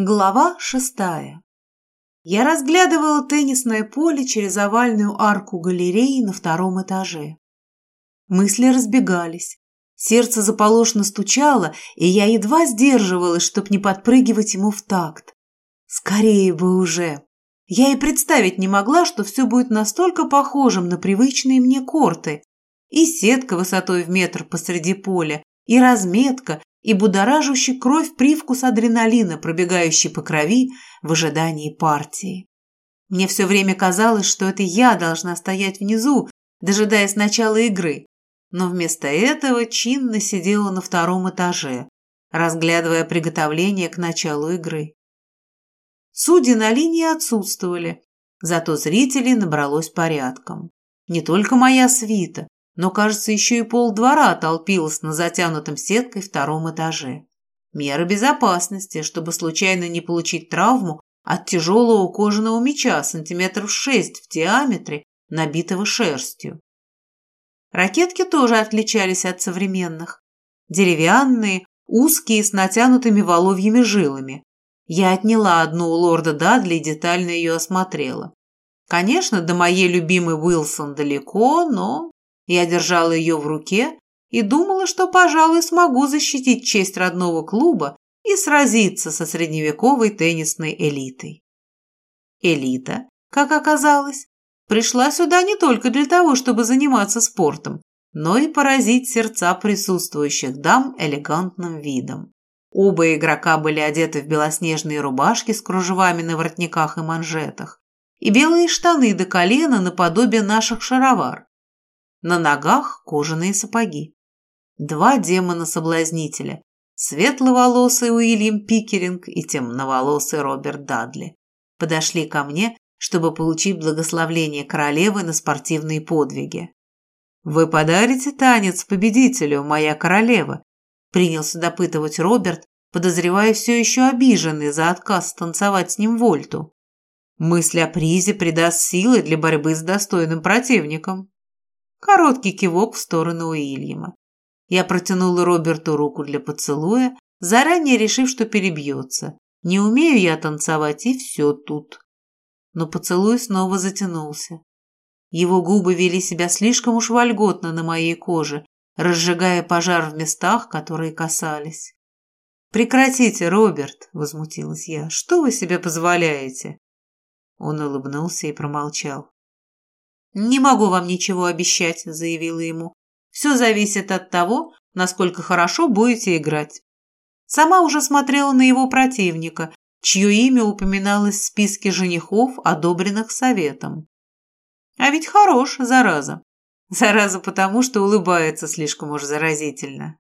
Глава шестая. Я разглядывала теннисное поле через овальную арку галереи на втором этаже. Мысли разбегались. Сердце заполошно стучало, и я едва сдерживалась, чтоб не подпрыгивать ему в такт. Скорее бы уже. Я и представить не могла, что все будет настолько похожим на привычные мне корты. И сетка высотой в метр посреди поля, и разметка, и будоражащий кровь привкус адреналина, пробегающий по крови в ожидании партии. Мне все время казалось, что это я должна стоять внизу, дожидаясь начала игры, но вместо этого чинно сидела на втором этаже, разглядывая приготовление к началу игры. Судьи на линии отсутствовали, зато зрителей набралось порядком. Не только моя свита, но, кажется, еще и полдвора толпилось на затянутом сеткой втором этаже. Меры безопасности, чтобы случайно не получить травму от тяжелого кожаного меча сантиметров шесть в диаметре, набитого шерстью. Ракетки тоже отличались от современных. Деревянные, узкие, с натянутыми воловьими жилами. Я отняла одну у лорда Дадли и детально ее осмотрела. Конечно, до моей любимой Уилсон далеко, но я держала ее в руке и думала, что, пожалуй, смогу защитить честь родного клуба и сразиться со средневековой теннисной элитой. Элита, как оказалось, пришла сюда не только для того, чтобы заниматься спортом, но и поразить сердца присутствующих дам элегантным видом. Оба игрока были одеты в белоснежные рубашки с кружевами на воротниках и манжетах и белые штаны до колена наподобие наших шаровар, на ногах кожаные сапоги. Два демона-соблазнителя. Светловолосый Уильям Пикеринг и темноволосый Роберт Дадли. Подошли ко мне, чтобы получить благословление королевы на спортивные подвиги. «Вы подарите танец победителю, моя королева?» Принялся допытывать Роберт, подозревая все еще обиженный за отказ танцевать с ним вольту. Мысль о призе придаст силы для борьбы с достойным противником. Короткий кивок в сторону Уильяма. Я протянула Роберту руку для поцелуя, заранее решив, что перебьется. Не умею я танцевать, и все тут. Но поцелуй снова затянулся. Его губы вели себя слишком уж вольготно на моей коже, разжигая пожар в местах, которые касались. «Прекратите, Роберт!» — возмутилась я. «Что вы себе позволяете?» Он улыбнулся и промолчал. «Не могу вам ничего обещать», – заявила ему. «Все зависит от того, насколько хорошо будете играть». Сама уже смотрела на его противника, чье имя упоминалось в списке женихов, одобренных советом. А ведь хорош, зараза. Зараза потому, что улыбается слишком уж заразительно.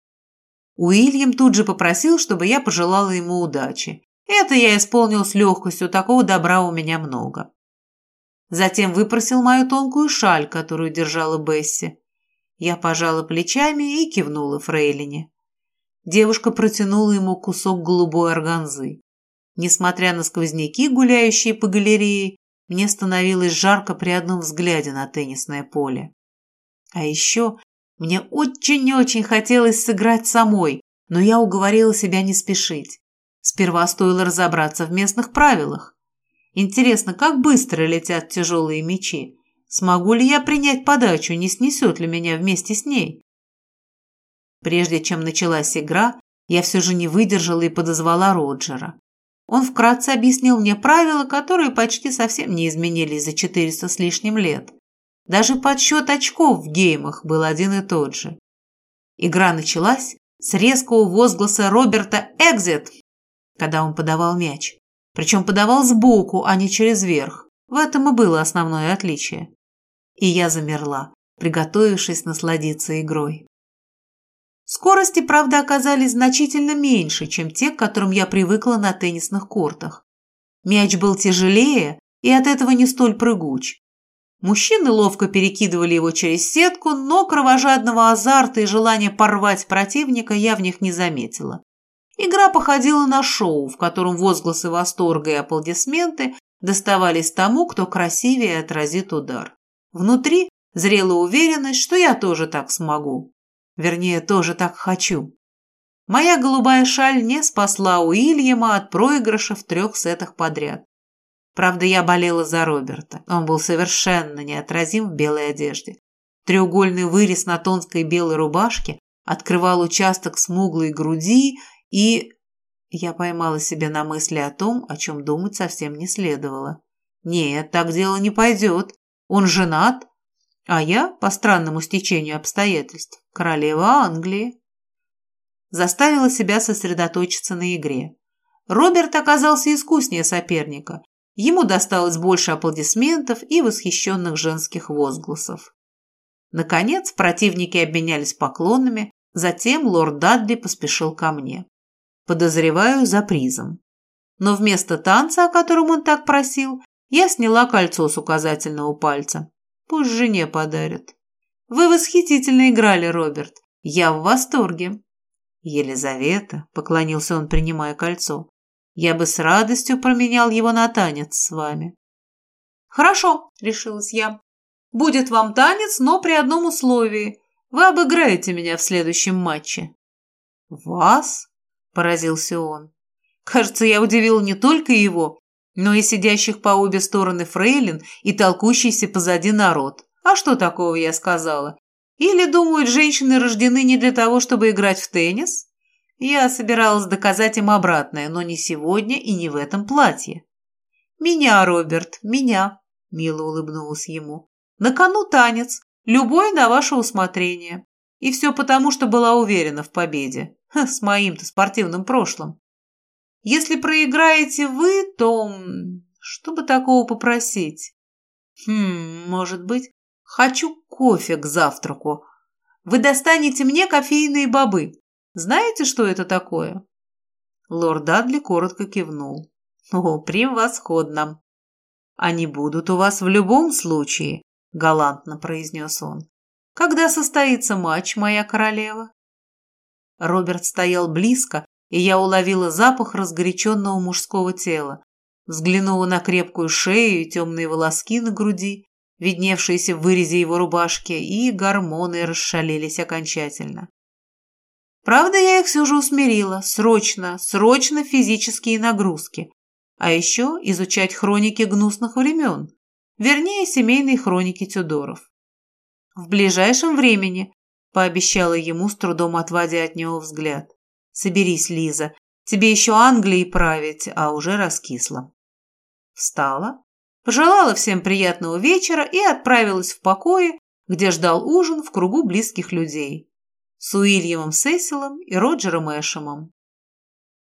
Уильям тут же попросил, чтобы я пожелала ему удачи. Это я исполнил с легкостью, такого добра у меня много. Затем выпросил мою тонкую шаль, которую держала Бесси. Я пожала плечами и кивнула Фрейлине. Девушка протянула ему кусок голубой органзы. Несмотря на сквозняки, гуляющие по галерее, мне становилось жарко при одном взгляде на теннисное поле. А еще мне очень-очень хотелось сыграть самой, но я уговорила себя не спешить. Сперва стоило разобраться в местных правилах. Интересно, как быстро летят тяжелые мечи? Смогу ли я принять подачу, не снесет ли меня вместе с ней? Прежде чем началась игра, я все же не выдержала и подозвала Роджера. Он вкратце объяснил мне правила, которые почти совсем не изменились за 400 с лишним лет. Даже подсчет очков в геймах был один и тот же. Игра началась с резкого возгласа Роберта «Экзит», когда он подавал мяч. Причем подавал сбоку, а не через верх. В этом и было основное отличие. И я замерла, приготовившись насладиться игрой. Скорости, правда, оказались значительно меньше, чем те, к которым я привыкла на теннисных кортах. Мяч был тяжелее и от этого не столь прыгуч. Мужчины ловко перекидывали его через сетку, но кровожадного азарта и желания порвать противника я в них не заметила. Игра походила на шоу, в котором возгласы восторга и аплодисменты доставались тому, кто красивее отразит удар. Внутри зрела уверенность, что я тоже так смогу. Вернее, тоже так хочу. Моя голубая шаль не спасла Уильяма от проигрыша в трех сетах подряд. Правда, я болела за Роберта. Он был совершенно неотразим в белой одежде. Треугольный вырез на тонкой белой рубашке открывал участок смуглой груди и... Я поймала себя на мысли о том, о чем думать совсем не следовало. Нет, так дело не пойдет. Он женат, а я, по странному стечению обстоятельств, королева Англии. Заставила себя сосредоточиться на игре. Роберт оказался искуснее соперника. Ему досталось больше аплодисментов и восхищенных женских возгласов. Наконец, противники обменялись поклонами, затем лорд Дадли поспешил ко мне. Подозреваю за призом. Но вместо танца, о котором он так просил, я сняла кольцо с указательного пальца. Пусть жене подарят. Вы восхитительно играли, Роберт. Я в восторге. Елизавета, поклонился он, принимая кольцо, я бы с радостью променял его на танец с вами. Хорошо, решилась я. Будет вам танец, но при одном условии. Вы обыграете меня в следующем матче. Вас? Поразился он. Кажется, я удивил не только его, но и сидящих по обе стороны фрейлин и толкущийся позади народ. А что такого я сказала? Или думают, женщины рождены не для того, чтобы играть в теннис? Я собиралась доказать им обратное, но не сегодня и не в этом платье. «Меня, Роберт, меня», — мило улыбнулась ему. «На кону танец, любой на ваше усмотрение. И все потому, что была уверена в победе. С моим-то спортивным прошлым. Если проиграете вы, то... Что бы такого попросить? Хм, может быть, хочу кофе к завтраку. Вы достанете мне кофейные бобы. Знаете, что это такое?» Лорд Дадли коротко кивнул. «О, превосходно!» «Они будут у вас в любом случае», — галантно произнес он. «Когда состоится матч, моя королева?» Роберт стоял близко, и я уловила запах разгоряченного мужского тела. Взглянула на крепкую шею и темные волоски на груди, видневшиеся в вырезе его рубашки, и гормоны расшалились окончательно. Правда, я их все же усмирила. Срочно, срочно физические нагрузки. А еще изучать хроники гнусных времен. Вернее, семейные хроники Тюдоров. В ближайшем времени, пообещала ему, с трудом отводя от него взгляд. Соберись, Лиза, тебе еще Англией править, а уже раскисла. Встала, пожелала всем приятного вечера и отправилась в покое, где ждал ужин в кругу близких людей с Уильямом Сесилом и Роджером Эшемом.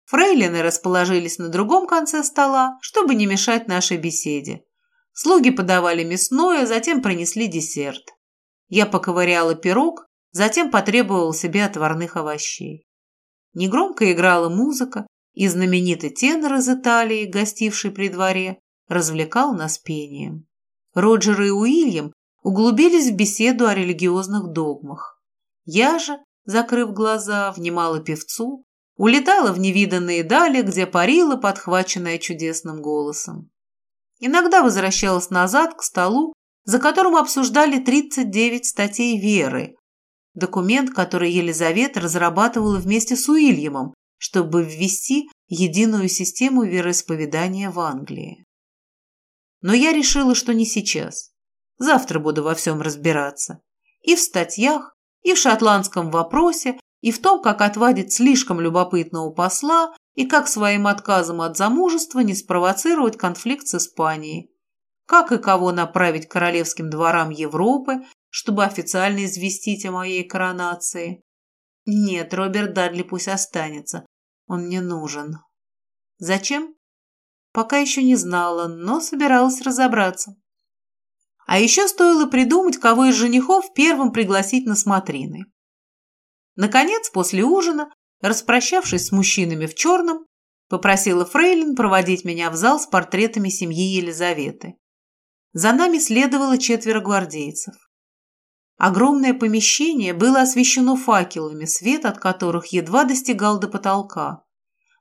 Фрейлины расположились на другом конце стола, чтобы не мешать нашей беседе. Слуги подавали мясное, затем принесли десерт. Я поковыряла пирог, затем потребовал себе отварных овощей. Негромко играла музыка, и знаменитый тенор из Италии, гостивший при дворе, развлекал нас пением. Роджер и Уильям углубились в беседу о религиозных догмах. Я же, закрыв глаза, внимала певцу, улетала в невиданные дали, где парила, подхваченная чудесным голосом. Иногда возвращалась назад к столу, за которым обсуждали 39 статей веры, документ, который Елизавета разрабатывала вместе с Уильямом, чтобы ввести единую систему вероисповедания в Англии. Но я решила, что не сейчас. Завтра буду во всем разбираться. И в статьях, и в шотландском вопросе, и в том, как отвадить слишком любопытного посла, и как своим отказом от замужества не спровоцировать конфликт с Испанией. Как и кого направить королевским дворам Европы, чтобы официально известить о моей коронации. Нет, Роберт Дадли пусть останется. Он мне нужен. Зачем? Пока еще не знала, но собиралась разобраться. А еще стоило придумать, кого из женихов первым пригласить на смотрины. Наконец, после ужина, распрощавшись с мужчинами в черном, попросила Фрейлин проводить меня в зал с портретами семьи Елизаветы. За нами следовало четверо гвардейцев. Огромное помещение было освещено факелами, свет от которых едва достигал до потолка.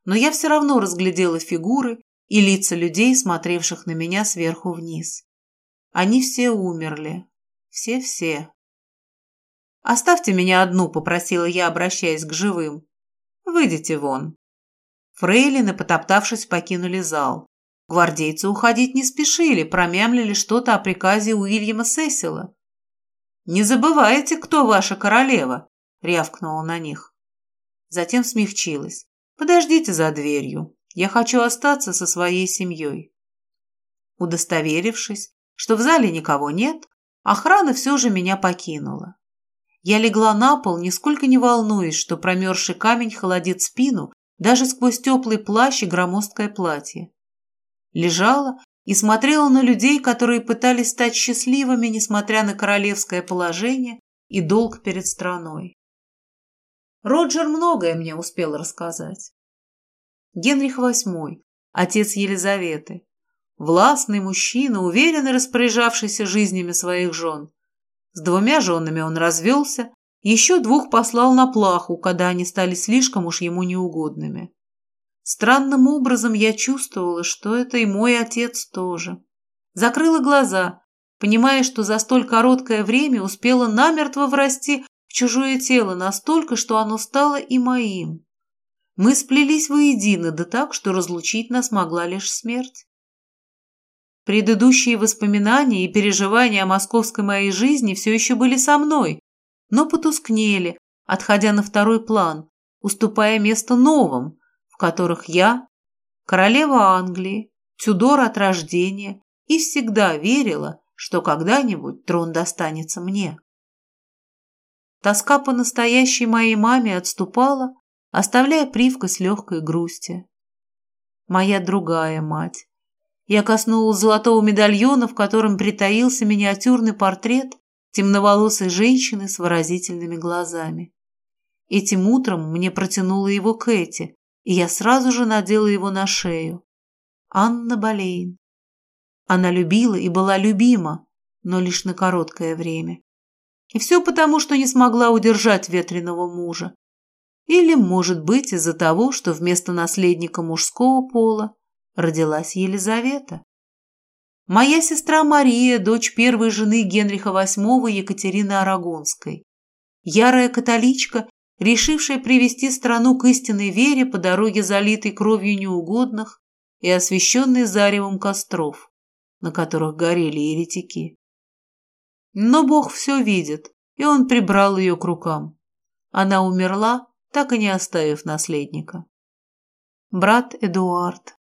Но я все равно разглядела фигуры и лица людей, смотревших на меня сверху вниз. Они все умерли. Все-все. «Оставьте меня одну», — попросила я, обращаясь к живым. Выйдите вон». Фрейлины, потоптавшись, покинули зал. Гвардейцы уходить не спешили, промямлили что-то о приказе Уильяма Сесила. «Не забывайте, кто ваша королева», — рявкнула на них. Затем смягчилась. «Подождите за дверью. Я хочу остаться со своей семьей». Удостоверившись, что в зале никого нет, охрана все же меня покинула. Я легла на пол, нисколько не волнуясь, что промерзший камень холодит спину даже сквозь теплый плащ и громоздкое платье. Лежала и смотрела на людей, которые пытались стать счастливыми, несмотря на королевское положение и долг перед страной. Роджер многое мне успел рассказать. Генрих VIII, отец Елизаветы, властный мужчина, уверенно распоряжавшийся жизнями своих жен. С двумя женами он развелся, еще двух послал на плаху, когда они стали слишком уж ему неугодными. Странным образом я чувствовала, что это и мой отец тоже. Закрыла глаза, понимая, что за столь короткое время успела намертво врасти в чужое тело настолько, что оно стало и моим. Мы сплелись воедино, да так, что разлучить нас могла лишь смерть. Предыдущие воспоминания и переживания о московской моей жизни все еще были со мной, но потускнели, отходя на второй план, уступая место новым, которых я, королева Англии, Тюдор от рождения, и всегда верила, что когда-нибудь трон достанется мне. Тоска по настоящей моей маме отступала, оставляя привкус легкой грусти. Моя другая мать. Я коснулась золотого медальона, в котором притаился миниатюрный портрет темноволосой женщины с выразительными глазами. Этим утром мне протянула его Кэти, и я сразу же надела его на шею. Анна Болейн. Она любила и была любима, но лишь на короткое время. И все потому, что не смогла удержать ветреного мужа. Или, может быть, из-за того, что вместо наследника мужского пола родилась Елизавета. Моя сестра Мария, дочь первой жены Генриха VIII Екатерины Арагонской. Ярая католичка решившая привести страну к истинной вере по дороге, залитой кровью неугодных и освещенной заревом костров, на которых горели еретики. Но Бог все видит, и он прибрал ее к рукам. Она умерла, так и не оставив наследника. Брат Эдуард.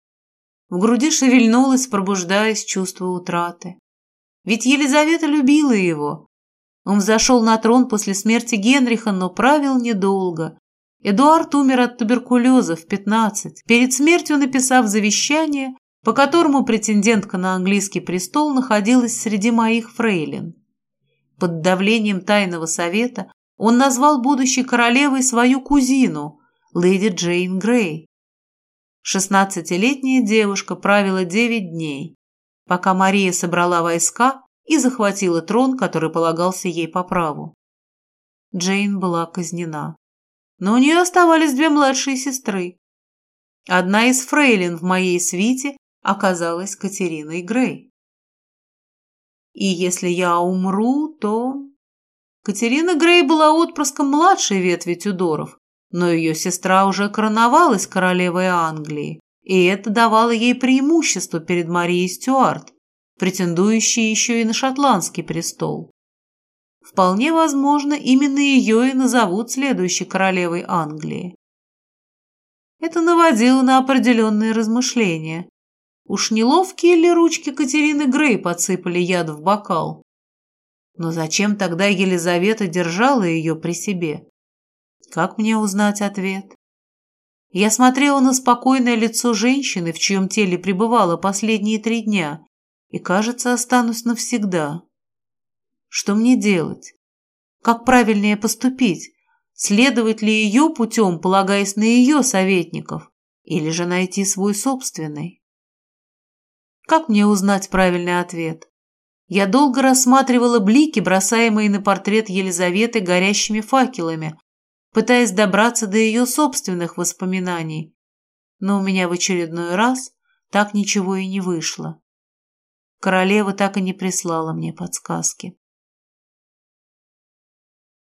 В груди шевельнулось, пробуждаясь чувство утраты. Ведь Елизавета любила его, он взошел на трон после смерти Генриха, но правил недолго. Эдуард умер от туберкулеза в 15, перед смертью написав завещание, по которому претендентка на английский престол находилась среди моих фрейлин. Под давлением тайного совета он назвал будущей королевой свою кузину, леди Джейн Грей. Шестнадцатилетняя девушка правила девять дней, пока Мария собрала войска и захватила трон, который полагался ей по праву. Джейн была казнена. Но у нее оставались две младшие сестры. Одна из фрейлин в моей свите оказалась Катериной Грей. И если я умру, то... Катерина Грей была отпрыском младшей ветви Тюдоров, но ее сестра уже короновалась королевой Англии, и это давало ей преимущество перед Марией Стюарт, претендующей еще и на шотландский престол. Вполне возможно, именно ее и назовут следующей королевой Англии. Это наводило на определенные размышления. Уж не ловкие ли ручки Катерины Грей подсыпали яд в бокал? Но зачем тогда Елизавета держала ее при себе? Как мне узнать ответ? Я смотрела на спокойное лицо женщины, в чьем теле пребывала последние три дня, и, кажется, останусь навсегда. Что мне делать? Как правильнее поступить? Следовать ли ее путем, полагаясь на ее советников, или же найти свой собственный? Как мне узнать правильный ответ? Я долго рассматривала блики, бросаемые на портрет Елизаветы горящими факелами, пытаясь добраться до ее собственных воспоминаний, но у меня в очередной раз так ничего и не вышло. Королева так и не прислала мне подсказки.